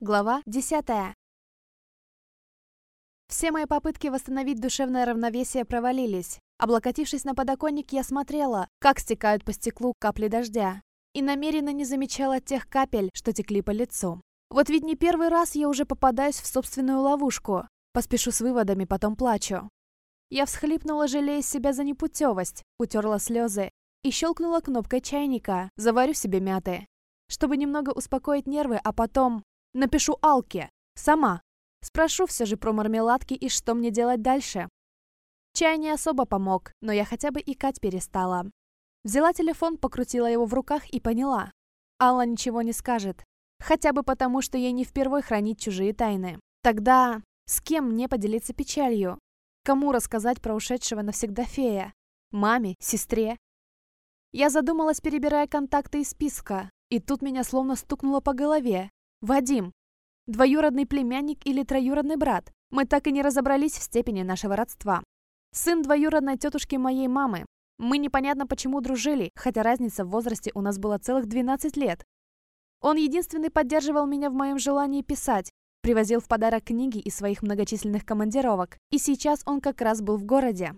Глава 10. Все мои попытки восстановить душевное равновесие провалились. Облокотившись на подоконник, я смотрела, как стекают по стеклу капли дождя, и намеренно не замечала тех капель, что текли по лицу. Вот ведь не первый раз я уже попадаюсь в собственную ловушку. Поспешу с выводами, потом плачу. Я всхлипнула, жалея себя за непутевость, утерла слезы и щелкнула кнопкой чайника «Заварю себе мяты», чтобы немного успокоить нервы, а потом Напишу Алке. Сама. Спрошу все же про мармеладки и что мне делать дальше. Чай не особо помог, но я хотя бы икать перестала. Взяла телефон, покрутила его в руках и поняла. Алла ничего не скажет. Хотя бы потому, что ей не впервой хранить чужие тайны. Тогда с кем мне поделиться печалью? Кому рассказать про ушедшего навсегда фея? Маме? Сестре? Я задумалась, перебирая контакты из списка, и тут меня словно стукнуло по голове. Вадим. Двоюродный племянник или троюродный брат. Мы так и не разобрались в степени нашего родства. Сын двоюродной тетушки моей мамы. Мы непонятно почему дружили, хотя разница в возрасте у нас была целых 12 лет. Он единственный поддерживал меня в моем желании писать, привозил в подарок книги из своих многочисленных командировок, и сейчас он как раз был в городе.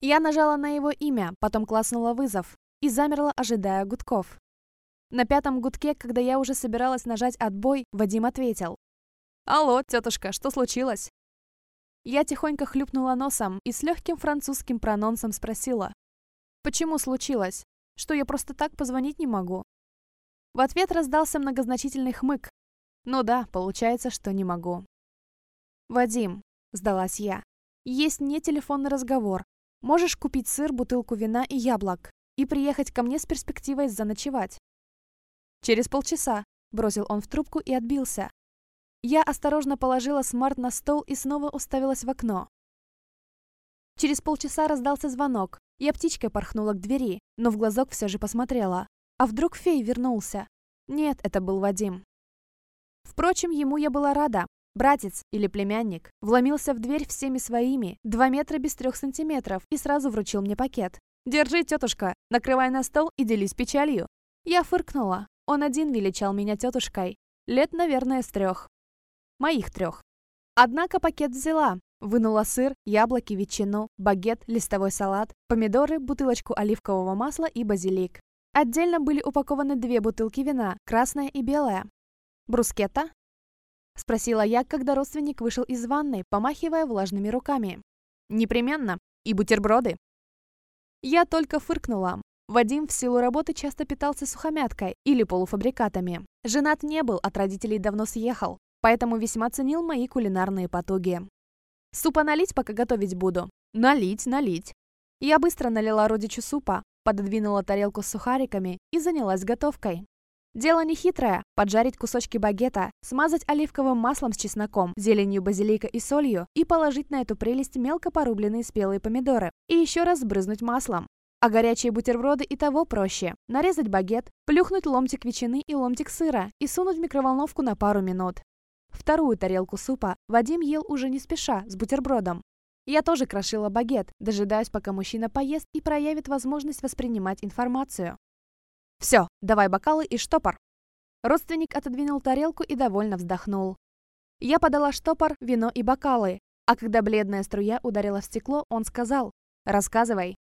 Я нажала на его имя, потом класснула вызов и замерла, ожидая гудков. На пятом гудке, когда я уже собиралась нажать «отбой», Вадим ответил. «Алло, тетушка, что случилось?» Я тихонько хлюпнула носом и с легким французским прононсом спросила. «Почему случилось? Что я просто так позвонить не могу?» В ответ раздался многозначительный хмык. «Ну да, получается, что не могу». «Вадим», — сдалась я, — «есть не телефонный разговор. Можешь купить сыр, бутылку вина и яблок и приехать ко мне с перспективой заночевать. «Через полчаса», — бросил он в трубку и отбился. Я осторожно положила смарт на стол и снова уставилась в окно. Через полчаса раздался звонок. Я птичкой порхнула к двери, но в глазок все же посмотрела. А вдруг фей вернулся? Нет, это был Вадим. Впрочем, ему я была рада. Братец или племянник вломился в дверь всеми своими, два метра без трех сантиметров, и сразу вручил мне пакет. «Держи, тетушка, накрывай на стол и делись печалью». Я фыркнула. Он один величал меня тетушкой. Лет, наверное, с трех. Моих трех. Однако пакет взяла. Вынула сыр, яблоки, ветчину, багет, листовой салат, помидоры, бутылочку оливкового масла и базилик. Отдельно были упакованы две бутылки вина, красная и белая. «Брускетта?» — спросила я, когда родственник вышел из ванной, помахивая влажными руками. «Непременно. И бутерброды». Я только фыркнула. Вадим в силу работы часто питался сухомяткой или полуфабрикатами. Женат не был, от родителей давно съехал, поэтому весьма ценил мои кулинарные потуги. Супа налить, пока готовить буду? Налить, налить. Я быстро налила родичу супа, пододвинула тарелку с сухариками и занялась готовкой. Дело нехитрое – поджарить кусочки багета, смазать оливковым маслом с чесноком, зеленью базилика и солью и положить на эту прелесть мелко порубленные спелые помидоры. И еще раз сбрызнуть маслом. А горячие бутерброды и того проще. Нарезать багет, плюхнуть ломтик ветчины и ломтик сыра и сунуть в микроволновку на пару минут. Вторую тарелку супа Вадим ел уже не спеша, с бутербродом. Я тоже крошила багет, дожидаясь, пока мужчина поест и проявит возможность воспринимать информацию. «Все, давай бокалы и штопор». Родственник отодвинул тарелку и довольно вздохнул. Я подала штопор, вино и бокалы, а когда бледная струя ударила в стекло, он сказал «Рассказывай».